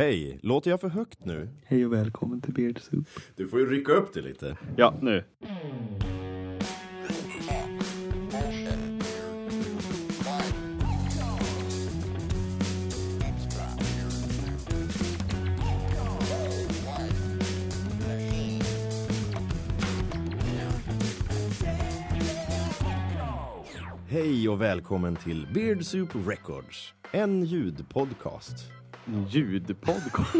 Hej, låter jag för högt nu? Hej och välkommen till Beard Soup. Du får ju rycka upp det lite. Ja, nu. Hej och välkommen till Beard Soup Records, en ljudpodcast. En ljudpodcast.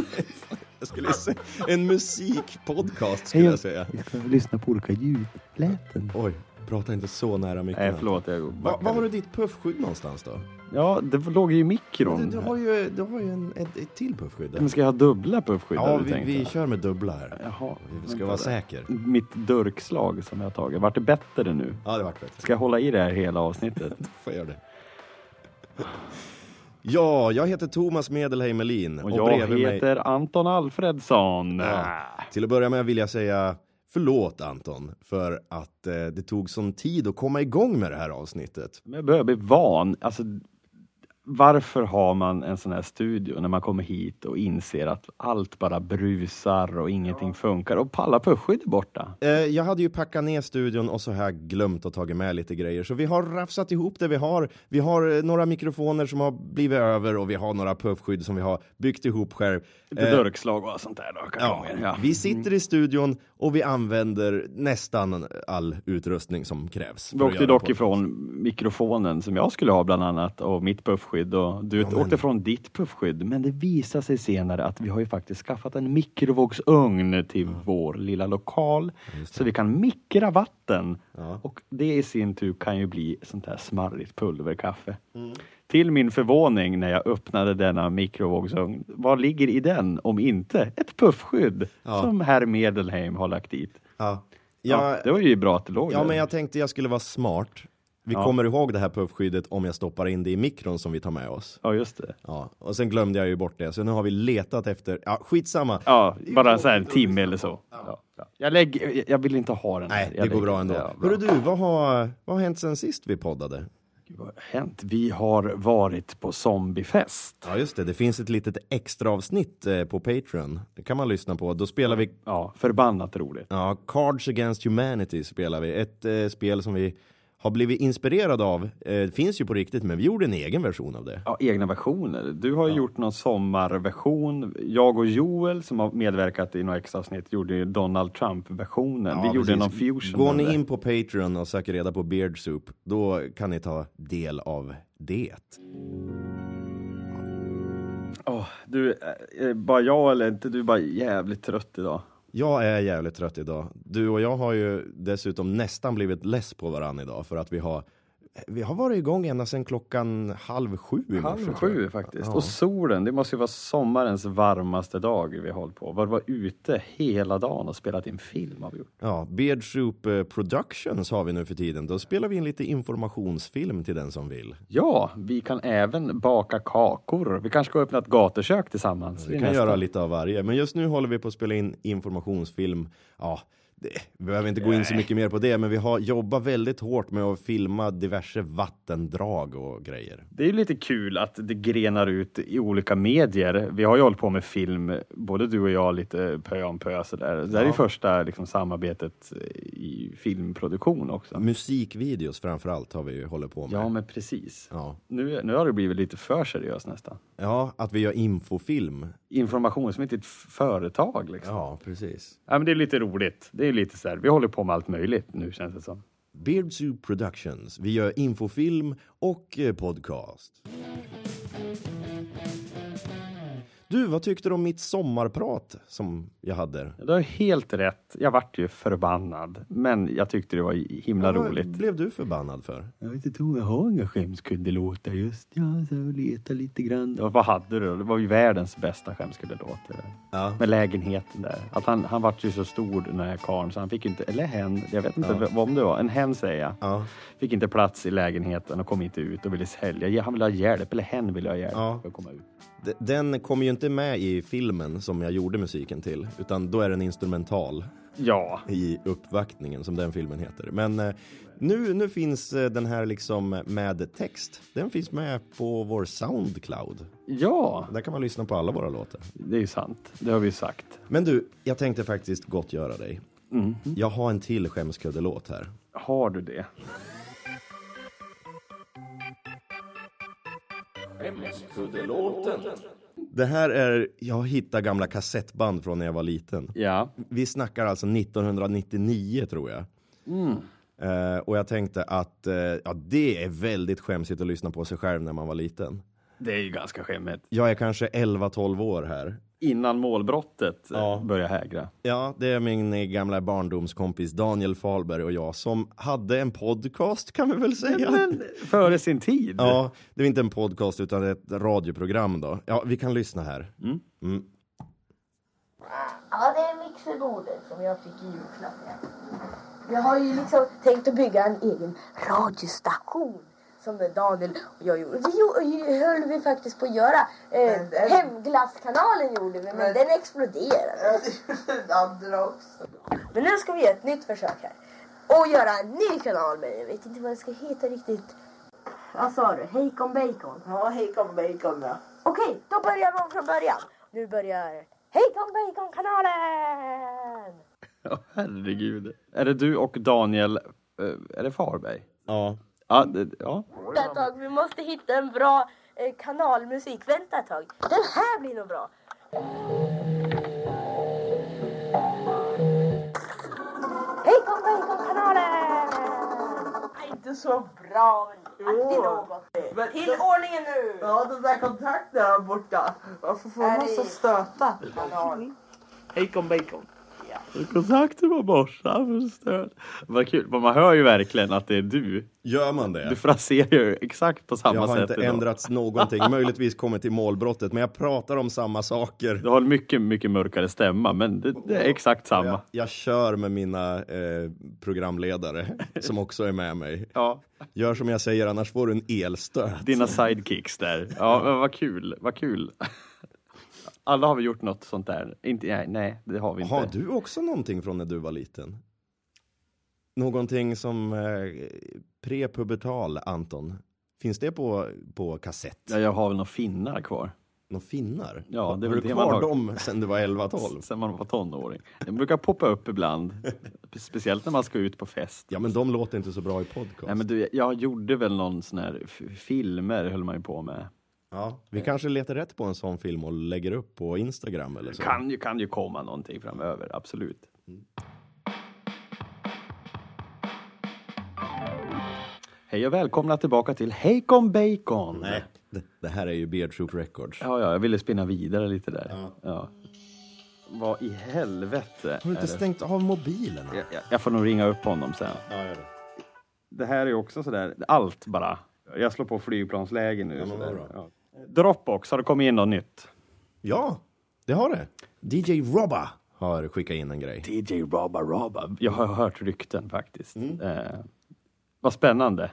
Jag skulle säga en musikpodcast skulle jag säga. Vi ska lyssna på olika ljudläten. Oj, prata inte så nära micken. Nej, förlåt. Jag Va, var har du ditt puffskydd någonstans då? Ja, det låg ju i Du, mikron. du har ju, du har ju en, ett, ett till puffskydd. där. Men ska jag ha dubbla puffskydd? Ja, du vi, tänkt vi kör med dubbla här. Jaha. Vi ska vara säker. Mitt durkslag som jag har tagit, vart det bättre nu? Ja, det vart bättre. Ska jag hålla i det här hela avsnittet? Får jag göra det? Ja, jag heter Thomas Medelheim Melin. Och jag bredvid mig- heter Anton Alfredsson. Ja. Till att börja med vill jag säga förlåt Anton för att eh, det tog sån tid att komma igång med det här avsnittet. Men jag börjar bli van. Alltså, varför har man en sån här studio när man kommer hit och inser att allt bara brusar och ingenting funkar och alla puffskydd är borta? Eh, jag hade ju packat ner studion och så jag glömt att tagit med lite grejer. Så vi har rafsat ihop det vi har. Vi har eh, några mikrofoner som har blivit över och vi har några puffskydd som vi har byggt ihop själv. Lite Eh, durkslag och sånt där då, Ja. Ja. vi sitter i studion och vi använder nästan all utrustning som krävs. Vi åkte dock ifrån mikrofonen som jag skulle ha bland annat och mitt puffskydd och du men- åkte från ditt puffskydd. Men det visade sig senare att vi har ju faktiskt skaffat en mikrovågsugn till vår lilla lokal så vi kan mikra vatten Ja. och det i sin tur kan ju bli sånt här smarrigt pulverkaffe. Mm. Till min förvåning när jag öppnade denna mikrovågsugn, vad ligger i den om inte ett puffskydd Ja. som herr Medelheim har lagt dit? Ja. Ja, Jag, det var ju bra att det låg Ja, där. men jag tänkte jag skulle vara smart. Vi Ja. kommer ihåg det här puffskyddet om jag stoppar in det i mikron som vi tar med oss. Ja, just det. Ja, och sen glömde jag ju bort det, så nu har vi letat efter, ja skitsamma. Ja, bara så här en timme eller så. Ja. Ja. Jag, lägger, jag- vill inte ha den här. Nej, det går lägger- bra ändå. Ja, bra. Hörru du, vad har, vad har hänt sen sist vi poddade? Vad har hänt? Vi har varit på zombiefest. Ja just det, det finns ett litet extra avsnitt eh, på Patreon. Det kan man lyssna på. Då spelar vi, Ja, förbannat roligt. ja, Cards Against Humanity spelar vi. Ett eh, spel som vi har blivit inspirerade av. Eh, det finns ju på riktigt, men vi gjorde en egen version av det. Ja, egna versioner. Du har ju gjort någon sommarversion. Jag och Joel som har medverkat i några extra avsnitt gjorde ju Donald Trump-versionen. Ja, vi gjorde precis. någon fusion. Går ni in på Patreon och söker reda på Beard Soup, då kan ni ta del av det. Åh, du, är det bara jag eller inte du är bara jävligt trött idag? Jag är jävligt trött idag. Du och jag har ju dessutom nästan blivit less på varandra idag för att vi har vi har varit igång ända sedan klockan halv sju i morse. Halv sju faktiskt. Ja. Och solen, det måste ju vara sommarens varmaste dag vi har hållit på. Var var ute hela dagen och spelat in film har vi gjort. Ja, Beard eh, Productions har vi nu för tiden. Då spelar vi in lite informationsfilm till den som vill. Ja, vi kan även baka kakor. Vi kanske ska öppna ett gatukök tillsammans. Vi i kan nästa. göra lite av varje. Men just nu håller vi på att spela in informationsfilm. Ja, vi behöver inte gå in så mycket mer på det, men vi har jobbat väldigt hårt med att filma diverse vattendrag och grejer. Det är ju lite kul att det grenar ut i olika medier. Vi har ju hållit på med film, både du och jag, lite pö om pö sådär. Det här är ju första liksom, samarbetet i filmproduktion också. Musikvideos framför allt har vi ju hållit på med. Ja, men precis. Ja. Nu, nu har det blivit lite för seriöst nästan. ja, att vi gör infofilm. Information som inte är ett företag. Liksom. Ja. Ja, precis. men det är lite roligt. Det är lite så här, vi håller på med allt möjligt nu känns det som. Beardsoup Productions. Vi gör infofilm och eh, podcast. Du, vad tyckte du om mitt sommarprat som jag hade? Du har helt rätt. Jag vart ju förbannad, men jag tyckte det var himla Vad roligt. blev du förbannad för? Jag vet inte om jag har inga skämskuddelåtar just. Ja, så jag letar lite grann. Ja, vad hade du då? Det var ju världens bästa skämskuddelåt. där. Ja. Med lägenheten där. Att han, han vart ju så stor den här karln så han fick inte, eller hen, jag vet inte Ja. vad om det var, en hen säger jag. Ja. Fick inte plats i lägenheten och kom inte ut och ville sälja. Ja, Han ville ha hjälp, eller hen ville ha hjälp Ja. för att komma ut. Den kommer ju inte med i filmen som jag gjorde musiken till, utan då är den instrumental Ja, i uppvaktningen som den filmen heter. Men eh, nu, nu finns eh, den här liksom med text. Den finns med på vår Soundcloud. ja, Där kan man lyssna på alla våra låtar. det är sant. Det har vi sagt. Men du, jag tänkte faktiskt gott göra dig. Mm. Jag har en till skämskuddelåt här. Har du det? Det här är, jag hittade gamla kassettband från när jag var liten. Ja. Vi snackar alltså 1999 tror jag. Eh, och jag tänkte att eh, ja, det är väldigt skämsigt att lyssna på sig själv när man var liten. Det är ju ganska skämmigt. Jag är kanske 11-12 år här. Innan målbrottet Ja. ja. börjar hägra. Ja, det är min eh, gamla barndomskompis Daniel Falberg och jag som hade en podcast kan vi väl säga. Men före sin tid. Ja, det är inte en podcast utan ett radioprogram då. Ja, vi kan lyssna här. Mm. Ja, det är mixerbordet som jag fick i julklapp. ja. Jag har ju liksom tänkt att bygga en egen radiostation som Daniel och jag gjorde. Det höll vi faktiskt på att göra. Eh, Men den- Hemglasskanalen gjorde vi, men, Men- den exploderade. andra också. Men nu ska vi göra ett nytt försök här. Och göra en ny kanal, men jag vet inte vad det ska heta riktigt. Vad sa du? Hejkon Bacon? Ja, hej kom bacon ja. Okej, då börjar man från början. Nu börjar Hejkon Bacon-kanalen! Ja, herregud. Är det du och Daniel, eh, är det Farberg? Ja. Ja, det, ja. Vänta ett tag, vi måste hitta en bra eh, kanalmusik. Vänta ett tag. Den här blir nog bra. Hejkon Bacon-kanalen! Inte så bra, men alltid Jo. något. Men- Till ordningen nu! Ja, den där kontakten där borta. Varför får man så stöta? Kanal. Hejkon bacon. Kontakten var borta. Vad kul, men man hör ju verkligen att det är du. Gör man det? Du fraserar ju exakt på samma Jag har sätt inte idag. ändrats någonting, möjligtvis kommit till målbrottet, men jag pratar om samma saker. Du har en mycket, mycket mörkare stämma, men det, det är exakt samma. Jag, jag kör med mina eh, programledare som också är med mig. Ja, Gör som jag säger, annars får du en elstöt. dina sidekicks där. Ja, men vad kul, vad kul. Alla har vi gjort något sånt där. Inte, nej, nej, det har vi inte. Har du också någonting från när du var liten? Någonting som eh, prepubertal, Anton? Finns det på, på kassett? Ja, jag har väl några finnar kvar. Några finnar? Ja, det är har du det man kvar har. dem sen du var 11-12? Sen man var tonåring. Det brukar poppa upp ibland. Speciellt när man ska ut på fest. Ja, men de låter inte så bra i podcast. Nej, men du, jag gjorde väl någon sån här filmer höll man ju på med. Ja, vi kanske letar rätt på en sån film och lägger upp på Instagram eller så. Kan ju, kan ju komma någonting framöver, absolut. Hej och välkomna tillbaka till Hejkon Bacon! Nej, det, det här är ju Beard Troop Records. Ja, ja, jag ville spinna vidare lite där. Ja. Vad i helvete Har du inte stängt av mobilen? Jag, jag, jag får nog ringa upp honom sen. Ja, gör det. Det här är ju också sådär, allt bara. Jag slår på flygplansläge nu. Ja. Dropbox, har det kommit in något nytt? Ja, det har det. DJ Robba har skickat in en grej. DJ Robba Robba. Jag har hört rykten faktiskt. Eh, vad spännande.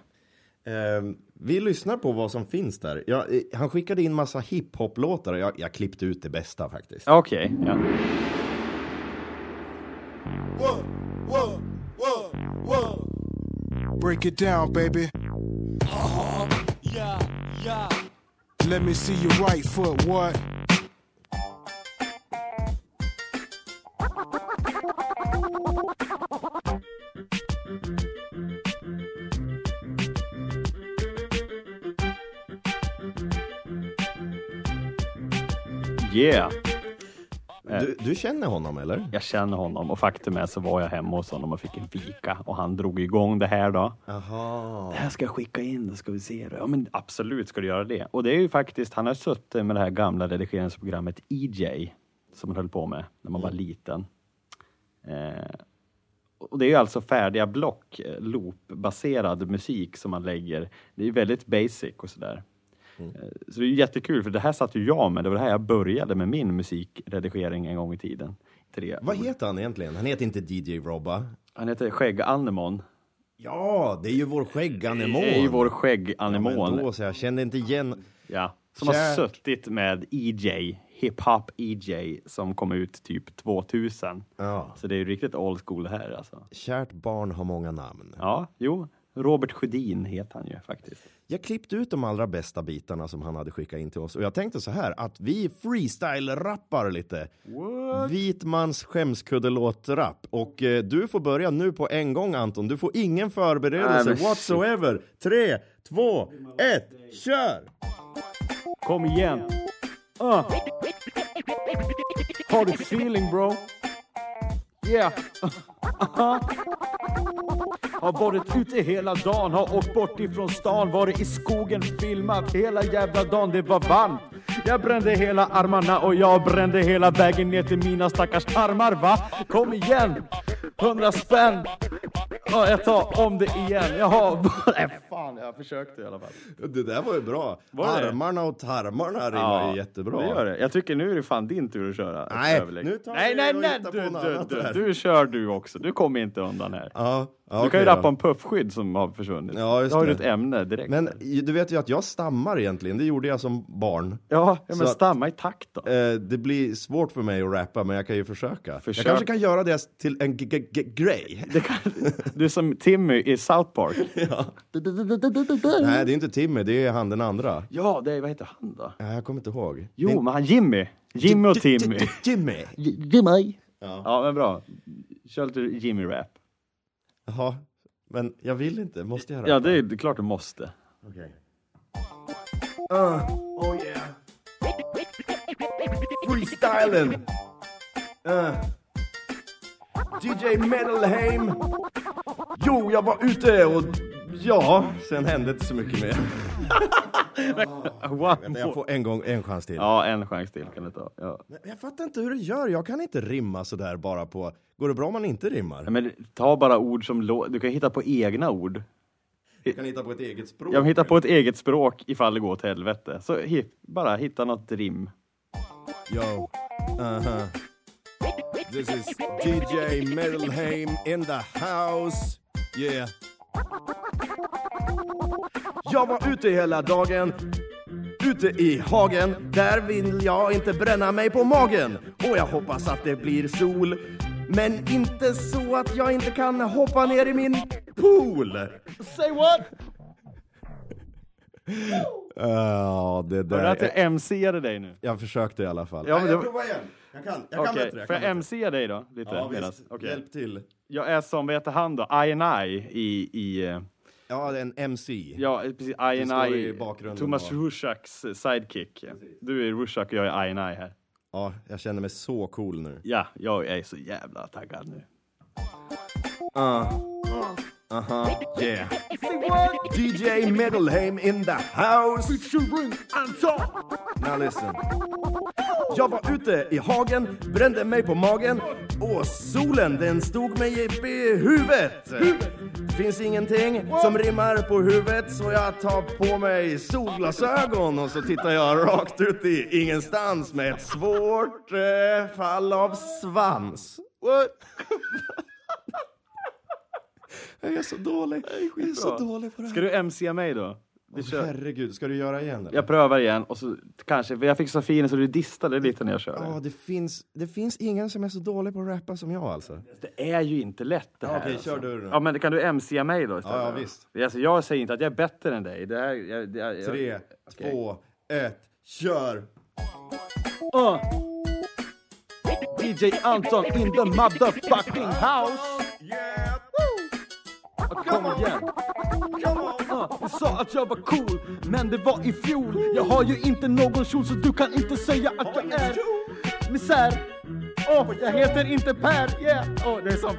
Eh, vi lyssnar på vad som finns där. Ja, eh, han skickade in massa hiphop-låtar och jag, jag klippte ut det bästa faktiskt. Okej, ja. Whoa, whoa, whoa, whoa. Break it down, baby. Uh-huh. Yeah, yeah. Let me see your right foot, what? Yeah. Du, känner honom eller? Jag känner honom och faktum är så var jag hemma hos honom och fick en fika och han drog igång det här då. Jaha. Det här ska jag skicka in, då ska vi se. det. Ja men absolut ska du göra det. Och det är ju faktiskt, han har suttit med det här gamla redigeringsprogrammet EJ som man höll på med när man var liten. Eh, och det är ju alltså färdiga block, eh, loop-baserad musik som man lägger. Det är ju väldigt basic och sådär. Eh, Så det är jättekul för det här satt ju jag med. Det var det här jag började med min musikredigering en gång i tiden. Tre. Vad heter han egentligen? Han heter inte DJ Robba. Han heter Skägg-Anemon. Ja, det är ju vår skägganemon. Det är ju vår Ja, men Skägg-Anemon. då så, jag kände inte igen. Ja. Som har Kärt- suttit med EJ, hiphop EJ, som kom ut typ 2000. Ja. Så det är ju riktigt old school det här alltså. Kärt barn har många namn. Ja, jo. Robert Sjödin heter han ju faktiskt. Jag klippte ut de allra bästa bitarna som han hade skickat in till oss och jag tänkte så här att vi freestyle-rappar lite. Vitmans skämskuddelåt-rapp. Och eh, du får börja nu på en gång Anton. Du får ingen förberedelse Nej, whatsoever. Tre, två, ett, kör! Kom igen! Uh. Har du feeling bro? Yeah! Har varit ute hela dagen, har åkt bort ifrån stan, varit i skogen, filmat hela jävla dagen, det var varmt. Jag brände hela armarna och jag brände hela vägen ner till mina stackars armar va? Kom igen! Hundra spänn! Ja, jag tar om det igen. Jaha, nej fan, jag försökte i alla fall. Det där var ju bra. Var det? Armarna och tarmarna rimmar ju jättebra. Det gör det. Jag tycker nu är det fan din tur att köra. Nej, nu tar nej, nej, nej, du, du, du, du kör du också. Du kommer inte undan här. Ja, ja, Du kan ju då. rappa om puffskydd som har försvunnit. Ja, just Då har du ett ämne direkt. Men du vet ju att jag stammar egentligen, det gjorde jag som barn. ja, ja, men stamma i takt då. Eh, det blir svårt för mig att rappa, men jag kan ju försöka. Försök. Jag kanske kan göra det till en grej. Kan, du är som Timmy i South Park. Nej, det är inte Timmy, det är han den andra. Ja, det är, vad heter han då? Nej, jag kommer inte ihåg. Jo, men han Jimmy. Jimmy och Timmy. Jimmy! Jimmy. Ja, men bra. Kör lite Jimmy-rap. Jaha, men jag vill inte. Måste jag rappa? Ja, det är, det är klart du måste. Okej. Uh, oh yeah. Freestylen! Uh. DJ Metalheim! Jo, jag var ute och ja, sen hände inte så mycket mer. Vänta, jag får en gång, en chans till. Ja, en chans till kan du ta. Ja. Jag fattar inte hur du gör, jag kan inte rimma sådär bara på... Går det bra om man inte rimmar? Men ta bara ord som lå- Du kan hitta på egna ord. Jag kan hitta på ett eget språk. Jag hittar på ett eget språk ifall det går åt helvete. Så hi- bara hitta något rim. Yo, uh-huh. This is DJ Metalheim in the house. Yeah. Jag var ute hela dagen, ute i hagen. Där vill jag inte bränna mig på magen. Och jag hoppas att det blir sol. Men inte så att jag inte kan hoppa ner i min pool. Say what? Ja, det Hörde där... att jag MC-ade dig nu? Jag försökte i alla fall. Ja, men Nej, jag det- provar igen. Jag kan, jag kan bättre. Jag får kan jag bättre. MC dig då? Lite Ja, visst. okej. Hjälp till. Jag är som, vad heter han då? I&I i, i eh, Ja, det är en MC. ja precis, i I&I bakgrunden Thomas. Rushaks sidekick. Du är Rushak och jag är I&I här. Ja, jag känner mig så cool nu. Ja, jag är så jävla taggad nu. Aha, yeah. DJ Metalheim in the house. Now listen. Jag var ute i hagen, brände mig på magen och solen den stod mig i huvudet. Finns ingenting som rimmar på huvudet så jag tar på mig solglasögon och så tittar jag rakt ut i ingenstans med ett svårt eh, fall av svans. What? Jag är så dålig. Jag är så dålig på det här. Ska du MC mig då? Vi kör. Herregud, ska du göra igen eller? Jag prövar igen och så kanske, jag fick så fin så du distade lite när jag körde. Ja, det finns, det finns ingen som är så dålig på att rappa som jag alltså. Det är ju inte lätt det här. okej, alltså. kör du då. Ja, men kan du MC mig då istället? Ja, ja, visst. Alltså, jag säger inte att jag är bättre än dig. Det här, jag, det, jag, Tre, Okej. två, ett, kör! Uh. DJ Anton in the motherfucking house! Kom igen! Uh, du sa att jag var cool, men det var i fjol Jag har ju inte någon kjol så du kan inte säga att jag är misär Oh, jag heter inte Per, yeah! Oh, det är som,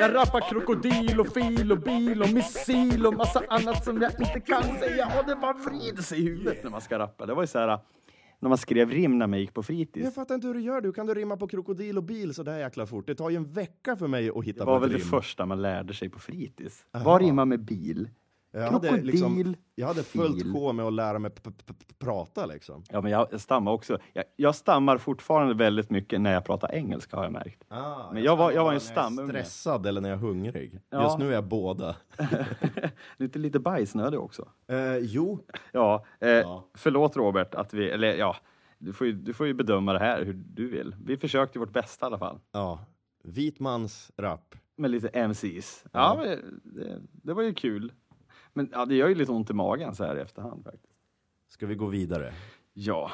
jag rappar krokodil och fil och bil och missil och massa annat som jag inte kan säga Och det bara vrider sig i huvudet när man ska rappa Det var ju så här när man skrev rim när man gick på fritids Jag fattar inte hur du gör. Du kan du rimma på krokodil och bil så där jäkla fort. Det tar ju en vecka för mig att hitta Det var på väl ett det rim. första man lärde sig på fritids. Vad rimmar med bil? Jag hade, liksom, jag hade fullt sjå med att lära mig prata liksom. Ja, men jag, jag stammar också. Jag, jag stammar fortfarande väldigt mycket när jag pratar engelska har jag märkt. Ah, Men jag var- jag var en stammar när stamunge. Jag är stressad eller när jag är hungrig. Ja. Just nu är jag båda. lite, lite bajsnödig också. Eh, jo, Ja, eh, Ja. förlåt Robert att vi, eller ja, du får, ju, du får ju bedöma det här hur du vill. Vi försökte vårt bästa i alla fall. ja. Vitmans rap. Med lite MCs. Ja, Ja. men det, det var ju kul. Men ja, det gör ju lite ont i magen så här i efterhand faktiskt. Ska vi gå vidare? Ja,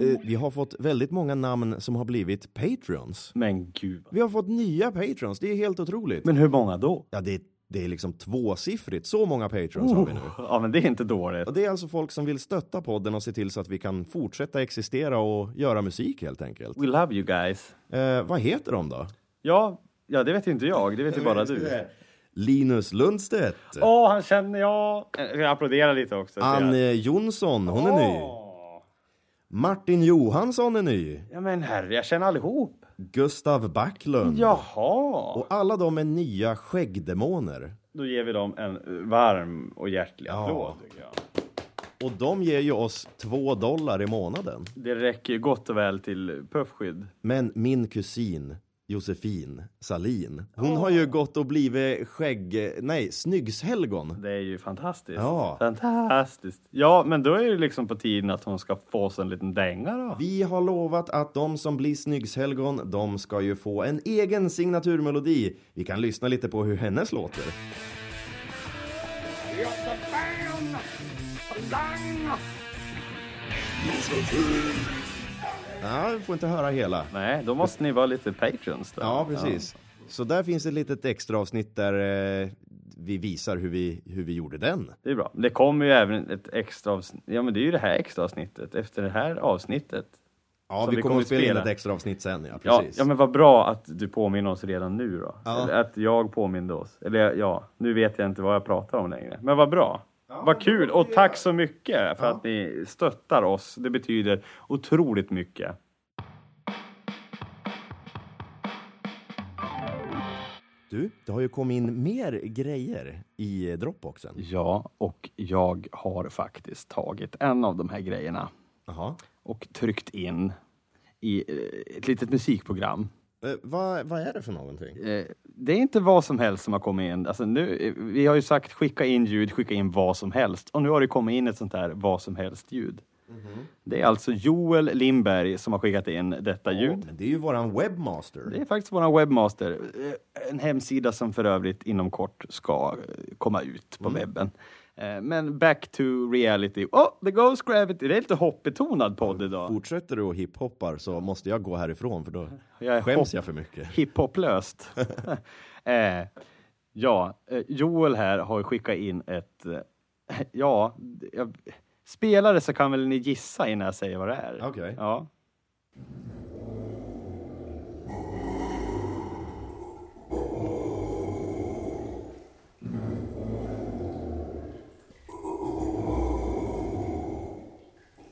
Eh, vi har fått väldigt många namn som har blivit patrons. men gud. Vi har fått nya patrons, det är helt otroligt. Men hur många då? Ja, det, det är liksom tvåsiffrigt, så många patrons har vi nu. Ja, men det är inte dåligt. Och det är alltså folk som vill stötta podden och se till så att vi kan fortsätta existera och göra musik helt enkelt. We love you guys. Eh, vad heter de då? Ja, ja, det vet inte jag. Det vet ju bara du. Linus Lundstedt. Åh, han känner jag. Jag applåderar lite också. Anne Jonsson, hon är ny. Martin Johansson är ny. Ja, men herre, jag känner allihop. Gustav Backlund. Jaha. Och alla de är nya skäggdemoner. Då ger vi dem en varm och hjärtlig Ja. applåd. Jag. Och de ger ju oss två dollar i månaden. Det räcker ju gott och väl till puffskydd. Men min kusin Josefin Salin, hon har ju gått och blivit skägg... Nej, snyggshelgon. Det är ju fantastiskt. Ja. Fantastiskt. Ja, men då är det liksom på tiden att hon ska få sig en liten dänga då. Vi har lovat att de som blir snyggshelgon, de ska ju få en egen signaturmelodi. Vi kan lyssna lite på hur hennes låter. Ja, vi får inte höra hela. Nej, då måste ni vara lite patrons då. Ja, precis. Så där finns ett litet extra avsnitt där eh, vi visar hur vi, hur vi gjorde den. Det är bra. Det kommer ju även ett extra avsnitt. Ja, men det är ju det här extra avsnittet. Efter det här avsnittet. Ja, vi, vi kommer att spela in spela. ett extra avsnitt sen, ja. Ja, Precis. ja, men vad bra att du påminner oss redan nu då. Ja. Att jag påminde oss. Eller ja, nu vet jag inte vad jag pratar om längre. Men vad bra. Vad kul och tack så mycket för Ja. att ni stöttar oss. Det betyder otroligt mycket. Du, det har ju kommit in mer grejer i Dropboxen. Ja, och jag har faktiskt tagit en av de här grejerna Jaha. och tryckt in i eh, ett litet musikprogram. Eh, vad, vad är det för någonting? Eh, Det är inte vad som helst som har kommit in. Alltså nu, vi har ju sagt skicka in ljud, skicka in vad som helst. Och nu har det kommit in ett sånt här vad som helst ljud. Det är alltså Joel Lindberg som har skickat in detta ljud. Men det är ju våran webmaster. Det är faktiskt vår webbmaster. Eh, En hemsida som för övrigt inom kort ska eh, komma ut på webben. Eh, Men back to reality. Oh, the Ghost Gravity. Det är lite hoppbetonad podd idag. Fortsätter du och hiphoppar så måste jag gå härifrån för då Jag skäms jag för mycket. hiphoplöst. eh, ja, eh, Joel här har skickat in ett... Eh, ja, jag, spelare så kan väl ni gissa innan jag säger vad det är? Okej. Ja.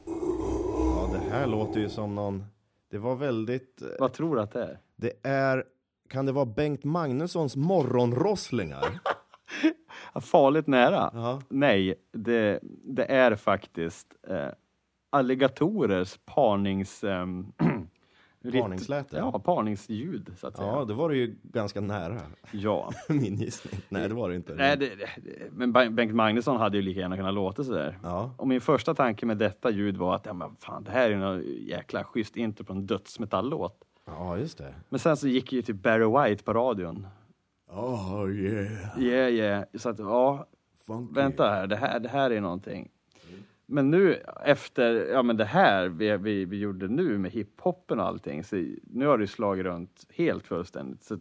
Ja, det här låter ju som någon... Det var väldigt... eh, Vad tror du att det är? Det är... Kan det vara Bengt Magnussons morgonrosslingar? Farligt nära. Ja. Nej, det, det är faktiskt eh, alligatorers parnings... rit- Parningsläte? Ja, parningsljud så att säga. Ja, det var det ju ganska nära. ja. Min gissning. Nej, det var det inte. Nej, det, det, men Bengt Magnusson hade ju lika gärna kunnat låta sådär. Ja. Och min första tanke med detta ljud var att ja, men fan, det här är någon jäkla schysst intro på en dödsmetalllåt. Ja, just det. Men sen så gick ju till Barry White på radion. Oh yeah. Yeah, yeah. Så att, ja, Funky. vänta här, det här, det här är någonting. Men nu efter, ja men det här vi, vi, vi gjorde nu med hiphopen och allting, så nu har det slagit runt helt fullständigt. Så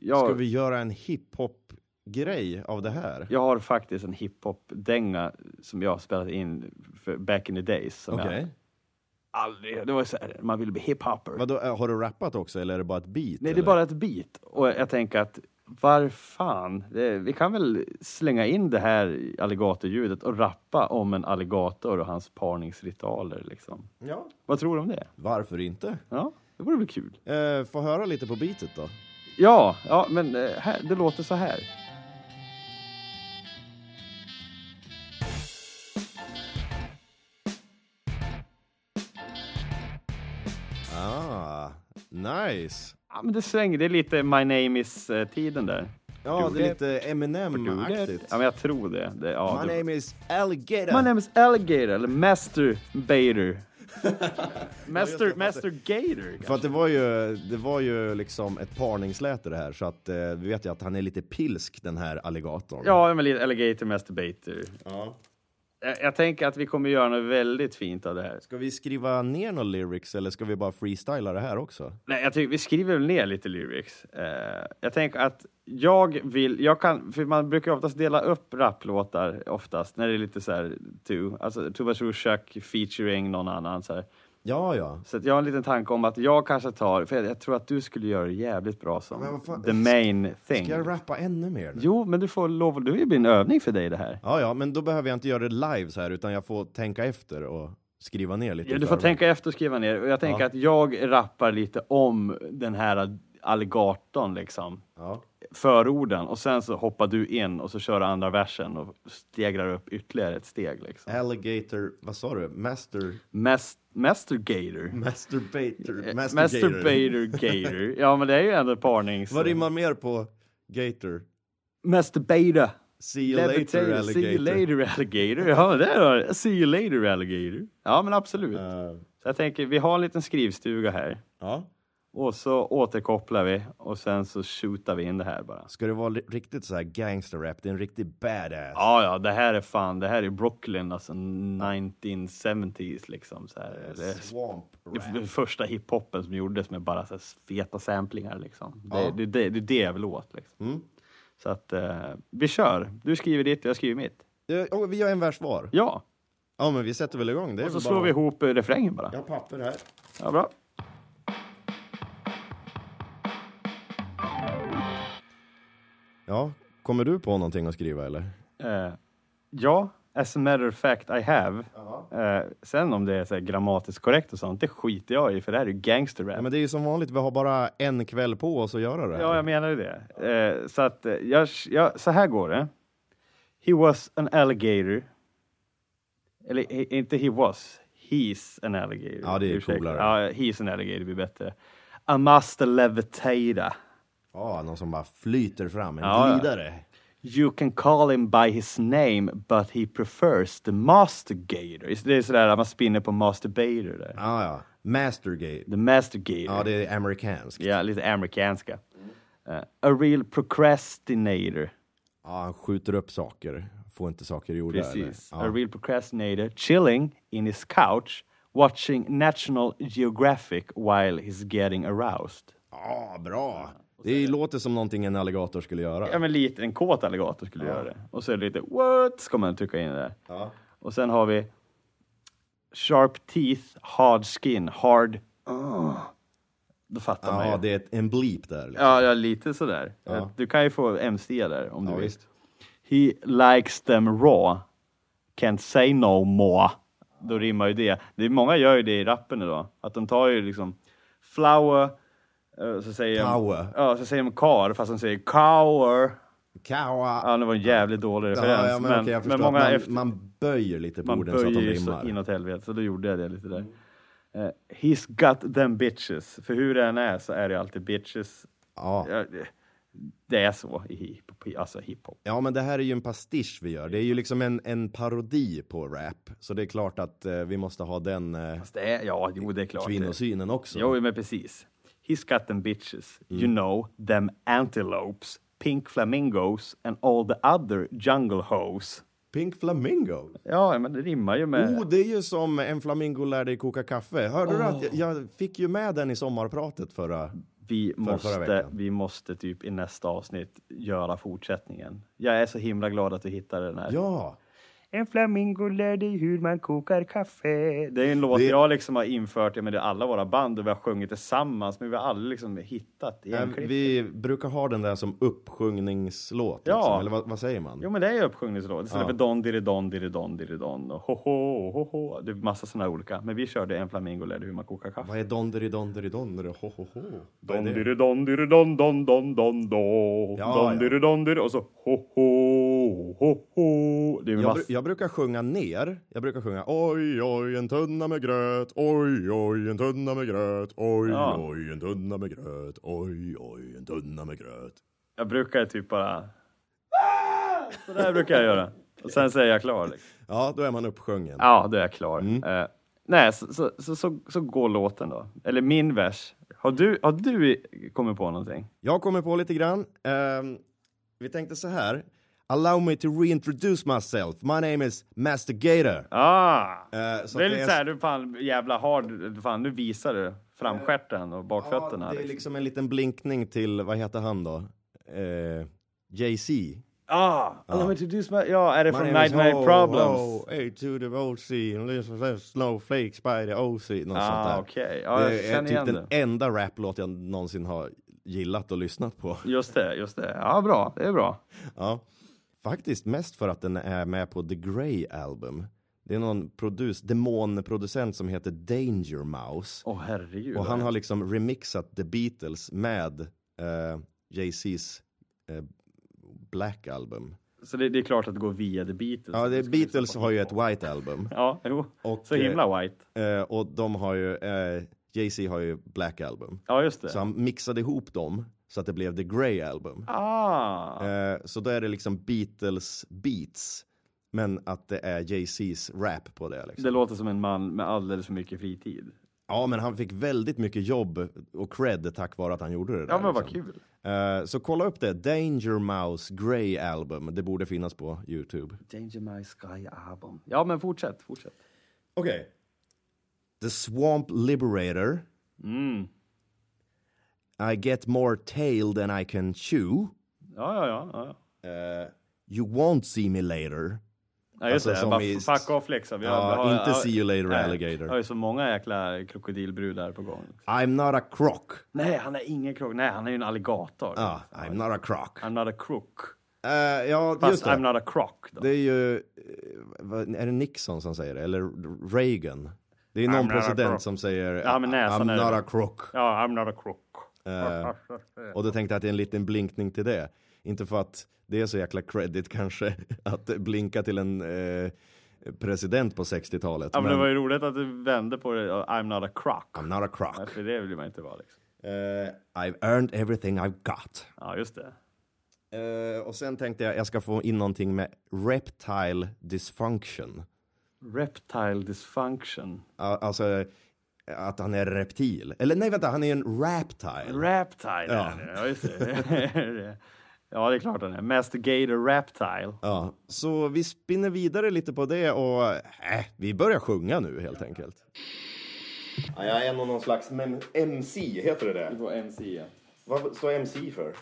jag, Ska vi göra en hiphop-grej av det här? jag har faktiskt en hiphop-dänga som jag spelat in för back in the days. Som Okej. jag aldrig, det var så här, man ville bli hiphopper. Vadå, har du rappat också eller är det bara ett beat? Nej, det är eller? bara ett beat. Och jag tänker att var fan, vi kan väl slänga in det här alligatorljudet och rappa om en alligator och hans parningsritualer. Liksom. Ja. Vad tror du om det? Varför inte? Ja, det vore väl kul. Eh, få höra lite på bitet då. Ja, ja men eh, här, det låter så här. Ah, nice. Ja, men det svänger. Det är lite My Name Is-tiden där. Ja, det är lite Eminem-aktigt. Ja, men jag tror det. det ja, My det- name is Alligator. My name is Alligator, eller Master Bader. Master, Master Gator. För att det var ju, det var ju liksom ett parningsläte det här, så att eh, vi vet ju att han är lite pilsk den här alligatorn. Ja, men lite Alligator, Master Bader. Ja. Jag, jag tänker att vi kommer göra något väldigt fint av det här. Ska vi skriva ner några lyrics eller ska vi bara freestyla det här också? Nej, jag tycker vi skriver ner lite lyrics. Eh, jag tänker att jag vill, jag kan, för man brukar oftast dela upp rapplåtar oftast när det är lite så här, tu, alltså Tubas Rushak featuring någon annan så här. Ja, ja. Så jag har en liten tanke om att jag kanske tar, för jag, jag tror att du skulle göra det jävligt bra som fan, the main thing. Ska jag rappa ännu mer? Nu? Jo, men du får lov, det blir en övning för dig det här. Ja, ja, men då behöver jag inte göra det live så här, utan jag får tänka efter och skriva ner lite. Ja, du får tänka efter och skriva ner. Och jag tänker Ja. att jag rappar lite om den här alligatorn liksom. Ja. Förorden och sen så hoppar du in och så kör andra versen och stegrar upp ytterligare ett steg liksom. Alligator, vad sa du? Master... Mas- Master Gator. Masturbator. Eh, Master Master Gator. Ja, men det är ju ändå parnings... Vad rimmar mer på gator? Master Beta. See you later Levitator. alligator. See you later alligator. Ja, det är det. See you later alligator. Ja, men absolut. Eh, Så jag tänker, vi har en liten skrivstuga här. ja. Och så återkopplar vi och sen så shootar vi in det här bara. Ska det vara riktigt så här gangster-rap? Det är en riktig badass. Ja, ja, det här är fan, det här är Brooklyn, alltså 1970s liksom. Så här. Är Swamp rap. är den första hiphopen som gjordes med bara så här feta samplingar liksom. Det, Ja. det, det, det är det jag vill åt liksom. Mm. Så att eh, vi kör. Du skriver ditt, jag skriver mitt. Oh, vi gör en vers var. Ja, Ja, men vi sätter väl igång. Det är och så väl slår bara... vi ihop eh, refrängen bara. Jag har papper här. Ja, bra. Ja, kommer du på någonting att skriva eller? Eh, ja, as a matter of fact I have. Eh, sen om det är så här grammatiskt korrekt och sånt, det skiter jag i för det här är ju gangster rap. Ja, men det är ju som vanligt, vi har bara en kväll på oss att göra det här. Ja, jag menar ju det. Eh, så att eh, jag, jag, så här går det. He was an alligator. Eller he, inte he was. He's an alligator. Ja, det är Ursäkta. coolare. Ja, he's an alligator blir bättre. I must levitate. Ja, någon som bara flyter fram, en Ja, ja. glidare. You can call him by his name, but he prefers the master gator. Det är sådär att man spinner på masturbator där. Ja, ja. Mastergate. The master gator. Ja, det är amerikanskt. Ja, lite amerikanska. Eh, a real procrastinator. Ja, han skjuter upp saker. Får inte saker gjorda. Precis. Eller? A Ja. real procrastinator chilling in his couch watching National Geographic while he's getting aroused. ja, bra. Det låter som någonting en alligator skulle göra. Ja, men lite en kåt alligator skulle göra det. Och så är det lite what ska man trycka in där. Ja. Och sen har vi sharp teeth, hard skin, hard. Uh. Då fattar man Ja, ju. det är en bleep där. Liksom. Ja, ja, lite sådär. Ja. Du kan ju få MC där om du Ja, vill. visst. He likes them raw. Can't say no more. Då rimmar ju det. det är, många gör ju det i rappen idag. Att de tar ju liksom flower, så säger Power. de, ja, så säger de kar fast de säger cower. Kawa. Ja, det var en jävligt dålig referens. Ja, ja, men, men, okej, men många man, efter, man böjer lite på man orden så att de böjer ju så rimmar. inåt helvete, så då gjorde jag det lite där. Eh, he's got them bitches. För hur det än är så är det alltid bitches. Ja. Ja, det- det är så i hiphop. Alltså hiphop. ja, men det här är ju en pastisch vi gör. Det är ju liksom en, en parodi på rap. Så det är klart att eh, vi måste ha den eh, Fast det är, ja, jo, det är klart. kvinnosynen också. Jo, men precis. He's got them bitches. You know, them antelopes, pink flamingos and all the other jungle hoes. Pink flamingo. Ja, men det rimmar ju med... Oh, det är ju som en flamingo lär dig koka kaffe. Hörde du att jag, jag fick ju med den i sommarpratet förra... vi, förra måste, veckan. vi måste typ i nästa avsnitt göra fortsättningen. Jag är så himla glad att du hittade den här. Ja, En flamingo lär dig hur man kokar kaffe. Det är en låt Det- jag liksom har infört med alla våra band och vi har sjungit tillsammans, men vi har aldrig liksom hittat eh, enklipp. vi brukar ha den där som uppsjungningslåt. Ja. Liksom. Eller vad, vad säger man? Jo men det är ju uppsjungningslåt. Istället Ja. för don, diridon, diridon, diridon och ho, ho, ho, ho. Det är massa sådana olika. Men vi körde en flamingo lärde hur man kokar kaffe. Vad är donderi donderi donderi ho ho ho? Är Don, det? diridon, diridon, don, don, don, do. Ja, don, ja. diridon, diridon, och så ho, ho. Ho, ho, ho. Det är Jag, bru- jag brukar sjunga ner. Jag brukar sjunga oj, oj, en tunna med gröt. Oj, oj, en tunna med gröt. Oj, Ja. oj, en tunna med gröt. Oj, oj, en tunna med gröt. Jag brukar typ bara... Så där brukar jag göra. Och sen säger jag klar. Liksom. Ja, då är man uppsjungen. Ja, då är jag klar. Mm. Eh, nej, så, så, så, så, så går låten då. Eller min vers. Har du, har du kommit på någonting? Jag kommer på lite grann. Ehm, vi tänkte så här. Allow me to reintroduce myself. My name is Master Gator. Ah! Eh, så det är lite såhär, du fan jävla hard, fan nu visar du framstjärten och bakfötterna. Ja, det är liksom. liksom en liten blinkning till, vad heter han då? Eh, Jay-Z. Ah! Allow me to do my... Ja, är det från Night Night Problems? Ho, A to the OC, and listen to snowflakes by the OC. Något Ah, sånt där. okej. Ja, det är typ den det. enda raplåt jag någonsin har gillat och lyssnat på. Just det, just det. Ja, bra. Det är bra. Ja. Faktiskt mest för att den är med på The Grey Album. Det är någon produs, demonproducent som heter Danger Mouse. Åh herregud. Och han har liksom remixat The Beatles med eh, Jay-Z's eh, Black Album. Så det, det är klart att det går via The Beatles. Ja, det, lyssna Beatles har ju ett. White Album. Ja, jo. Och, Så himla white. Eh, och de har ju, eh, Jay-Z har ju Black Album. Ja, just det. Så han mixade ihop dem så att det blev The Grey Album. Ah! Eh, så då är det liksom Beatles beats. Men att det är Jay-Z's rap på det. Liksom. Det låter som en man med alldeles för mycket fritid. Ja, men han fick väldigt mycket jobb och cred tack vare att han gjorde det där. Ja, men vad liksom. kul. Eh, så kolla upp det. Danger Mouse Grey Album. Det borde finnas på Youtube. Danger My Sky album. Ja, men fortsätt, fortsätt. Okej. The Swamp Liberator. Mm. I get more tail than I can chew. Ja, ja, ja. ja. Eh, you won't see me later. Ja, just Alltså, det. Bara i- fuck off liksom. Vi Ja, vi inte ja, see you later, nej. alligator. Har ju så många jäkla krokodilbrudar på gång. I'm not a croc. Nej, han är ingen krok. Nej, han är ju en alligator. Ja, I'm not a croc. I'm not a crook. Eh, ja, just Fast det. I'm not a croc. Då. Det är ju, eh, är det Nixon som säger det? Eller Reagan? Det är någon president som säger Ja, I'm not a crook. Ja, I'm not a crook. Eh, och då tänkte jag att det är en liten blinkning till det. Inte för att det är så jäkla credit kanske att blinka till en eh, president på 60-talet. Ja, men men det var ju roligt att du vände på det. I'm not a crock. I'm not a Nej, croc. för det vill man inte vara liksom. Eh, I've earned everything I've got. Ja, just det. Eh, och sen tänkte jag jag ska få in någonting med reptile dysfunction. Reptile dysfunction. Ja, Alltså att han är reptil. Eller nej vänta, han är en raptile. Reptile. Ja. Ja, ja just det. ja, det är klart han är. Mastigator Reptile. Ja, så vi spinner vidare lite på det och äh, vi börjar sjunga nu helt enkelt. Ja, jag är nog någon slags MC, heter det det? får MC, ja. Vad står MC för?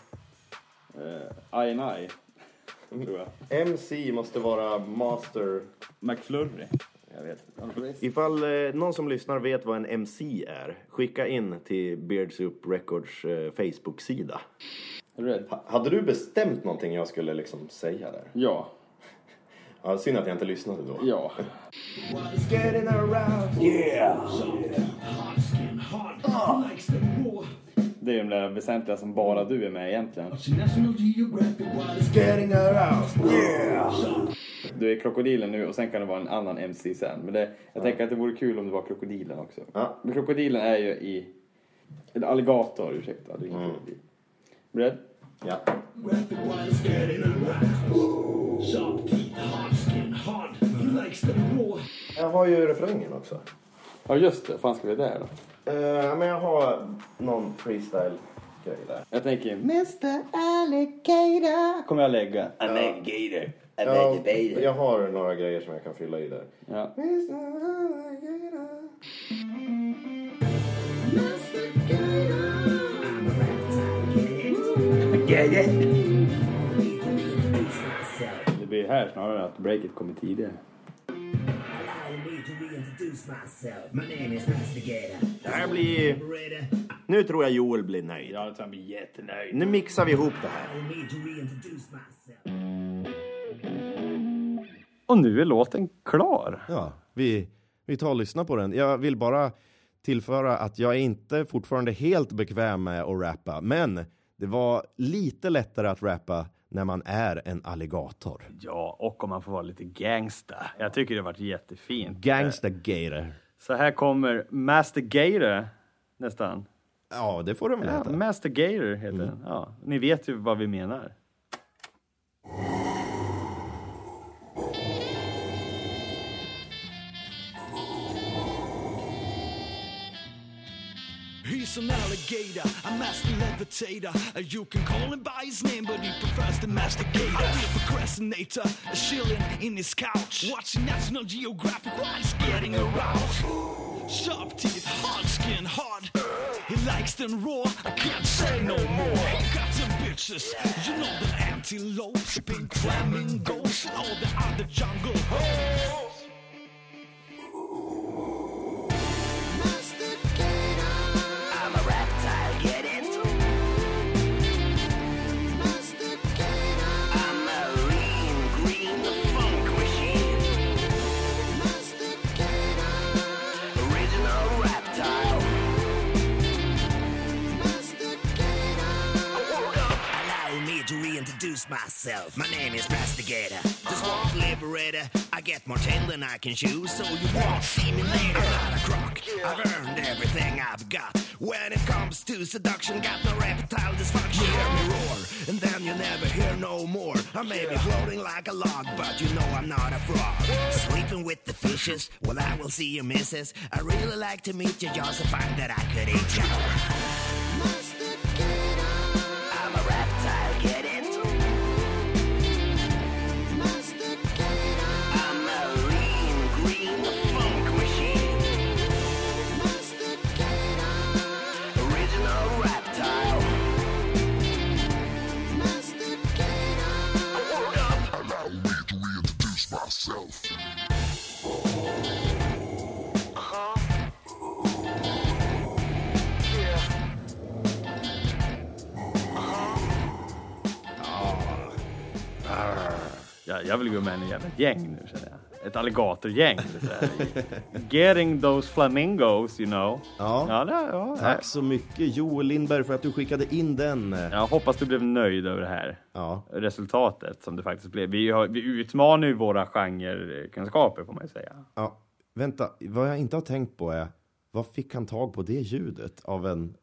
Uh, I and I, tror jag. MC måste vara master... McFlurry. Jag vet. Ifall eh, någon som lyssnar vet vad en MC är, skicka in till Beards Up Records eh, Facebook-sida. Ha- Hade du bestämt någonting jag skulle liksom säga där? Ja. Ja, synd att jag inte lyssnade då. Ja. Det är de där väsentliga som bara du är med egentligen. Du är krokodilen nu och sen kan det vara en annan MC sen. Men det, jag tänker att det vore kul om det var krokodilen också. Ja. Men krokodilen är ju i... Eller alligator, ursäkta. Det är ingen krokodil. Beredd? Ja. Jag har ju refrängen också. Ja just det, fan ska vi där då? Uh, men jag har någon freestyle-grej där. Jag tänker Mr Alligator kommer jag lägga. Alligator. Ja, jag har några grejer som jag kan fylla i där. Ja. Det blir här snarare att breaket kommer tidigare. Det här blir... Nu tror jag Joel blir nöjd. Jag tror han blir jättenöjd. Nu mixar vi ihop det här. Och nu är låten klar. Ja, vi, vi tar och lyssnar på den. Jag vill bara tillföra att jag är inte fortfarande helt bekväm med att rappa, men Det var lite lättare att rappa när man är en alligator. Ja, och om man får vara lite gangsta. Jag tycker det har varit jättefint. Gangsta gator. Så här kommer Master Gator nästan. Ja, det får de väl Ja, heta. Master Gator heter den. Ja, ni vet ju vad vi menar. He's an alligator, a master levitator. You can call him by his name, but he prefers the masticator. A procrastinator, a chilling in his couch, watching National Geographic while he's getting aroused. Sharp teeth, hard skin, hard. He likes them raw, I can't say no more. Got some bitches, you know the antelopes, pink flamingos, and all the other jungle hoes. To reintroduce myself. My name is Mastigator, the swamp liberator. I get more tail than I can chew, so you won't see me later. I'm not a croc. I've earned everything I've got. When it comes to seduction, got no reptile dysfunction. You hear me roar, and then you never hear no more. I may be floating like a log, but you know I'm not a frog. Sleeping with the fishes, well, I will see you, missus. I really like to meet you, just to find that I could eat you. Reintroduce myself. Ja, jag vill gå med i en jävla gäng nu känner jag. Ett alligatorgäng. Getting those flamingos, you know. Ja. Ja, det, ja, Tack så mycket Joel Lindberg för att du skickade in den. Jag hoppas du blev nöjd över det här Ja, resultatet som det faktiskt blev. Vi, har, vi utmanar ju våra genrekunskaper får man ju säga. ja. Vänta, vad jag inte har tänkt på är, vad fick han tag på det ljudet av en,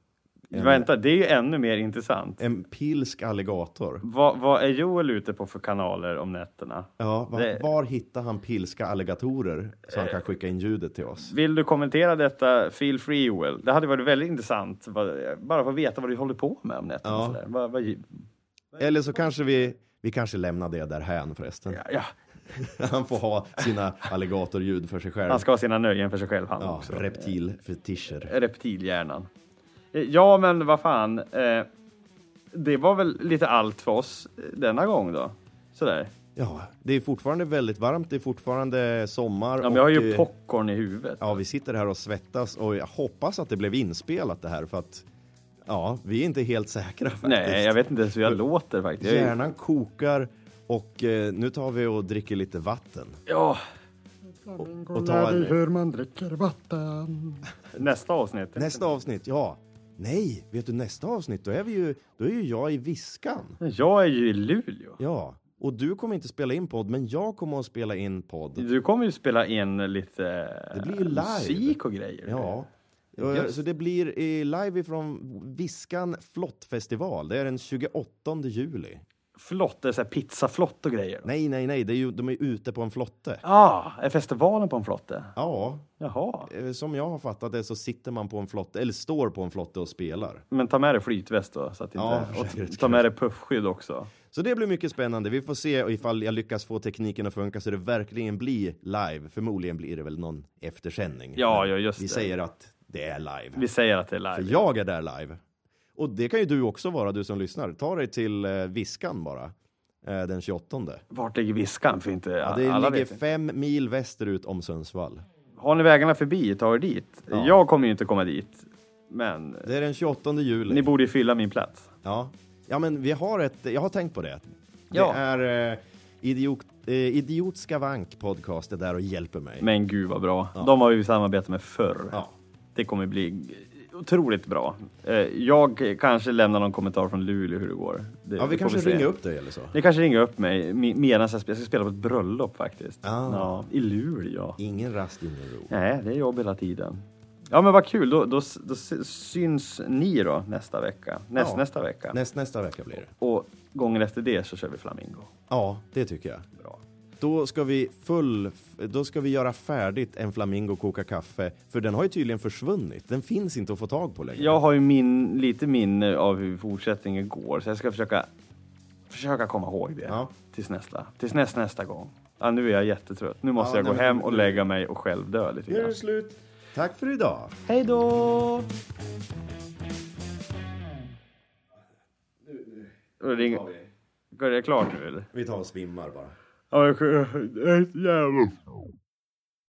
en, Vänta, det är ju ännu mer intressant. en pilsk alligator? Vad, vad är Joel ute på för kanaler om nätterna? Ja, var, Det- var hittar han pilska alligatorer så han kan skicka in ljudet till oss? Vill du kommentera detta? Feel free Joel. Det hade varit väldigt intressant. Bara för att veta vad du håller på med om nätterna. Ja. Vad, vad, Eller så kanske vi, vi kanske lämnar det där hän förresten. ja, ja, Han får ha sina alligatorljud för sig själv. han ska ha sina nöjen för sig själv han ja, också. reptilfetischer. Reptilhjärnan. Eh, Ja, men vad fan. Eh, det var väl lite allt för oss eh, denna gång då. Sådär. Ja, det är fortfarande väldigt varmt, det är fortfarande sommar. Ja, men jag har och, ju eh, popcorn i huvudet. Ja, vi sitter här och svettas och jag hoppas att det blev inspelat det här för att ja, vi är inte helt säkra faktiskt. Nej, jag vet inte ens hur jag låter faktiskt. Hjärnan kokar och eh, nu tar vi och dricker lite vatten. Ja, Och tar en, hur man dricker vatten. nästa avsnitt. nästa avsnitt, ja. Nej, vet du nästa avsnitt då är vi ju, då är ju jag i Viskan. Jag är ju i Luleå. Ja, och du kommer inte spela in podd, men jag kommer att spela in podd. Du kommer ju spela in lite Det blir ju live. musik och grejer. Ja. Just. Så det blir eh, live ifrån Viskan flottfestival. Det är den 28 juli. Flott, det är så här pizzaflott och grejer. Nej, nej, nej, det är ju, de är ute på en flotte. Ah, är festivalen på en flotte? Ja, Jaha. eh, som jag har fattat det så sitter man på en flotte, eller står på en flotte och spelar. Men ta med dig flytväst då, så att inte... Ja, för och ta med dig puffskydd också. Så det blir mycket spännande. Vi får se ifall jag lyckas få tekniken att funka så det verkligen blir live. Förmodligen blir det väl någon eftersändning. Ja, ja, just Vi det. säger att det är live. Vi säger att det är För live. jag är där live. Och det kan ju du också vara, du som lyssnar. Ta dig till eh, Viskan bara. Eh, den 28. Vart ligger Viskan? För inte Ja, det alla ligger vet. fem mil västerut om Sundsvall. Har ni vägarna förbi, ta er dit. Ja. Jag kommer ju inte komma dit. Men Det är den 28 juli. ni borde ju fylla min plats. Ja. ja, men vi har ett, jag har tänkt på det. Ja. Det är eh, idiot, eh, Idiotskavank podcast är där och hjälper mig. Men gud vad bra. Ja. De har ju samarbetat med förr. Ja. Det kommer bli otroligt bra. Eh, Jag kanske lämnar någon kommentar från Luleå hur det går. Det, Ja, vi det kanske ringer upp dig eller så. Ni kanske ringer upp mig me- medan jag. Jag ska spela på ett bröllop faktiskt. Ah. Ja, I Luleå. Ingen rast, ingen ro. Nej, det är jobb hela tiden. Ja men vad kul, då, då, då syns ni då nästa vecka. Näst, Ja. nästa vecka. Näst, nästa vecka blir det. Och gången efter det så kör vi Flamingo. Ja, det tycker jag. Bra. Då ska vi full, då ska vi göra färdigt en flamingo koka kaffe, för den har ju tydligen försvunnit. Den finns inte att få tag på längre. Jag har ju min, lite minne av hur fortsättningen går, så jag ska försöka, försöka komma ihåg det Ja. tills, nästa, tills näst, nästa gång. Ja, nu är jag jättetrött. Nu måste Ja, jag gå nej, men- hem och lägga mig och själv dö lite Nu är grann. det slut. Tack för idag. Hej då! Ring... Är det klart nu eller? Vi tar och svimmar bara. Oh, okay. yeah.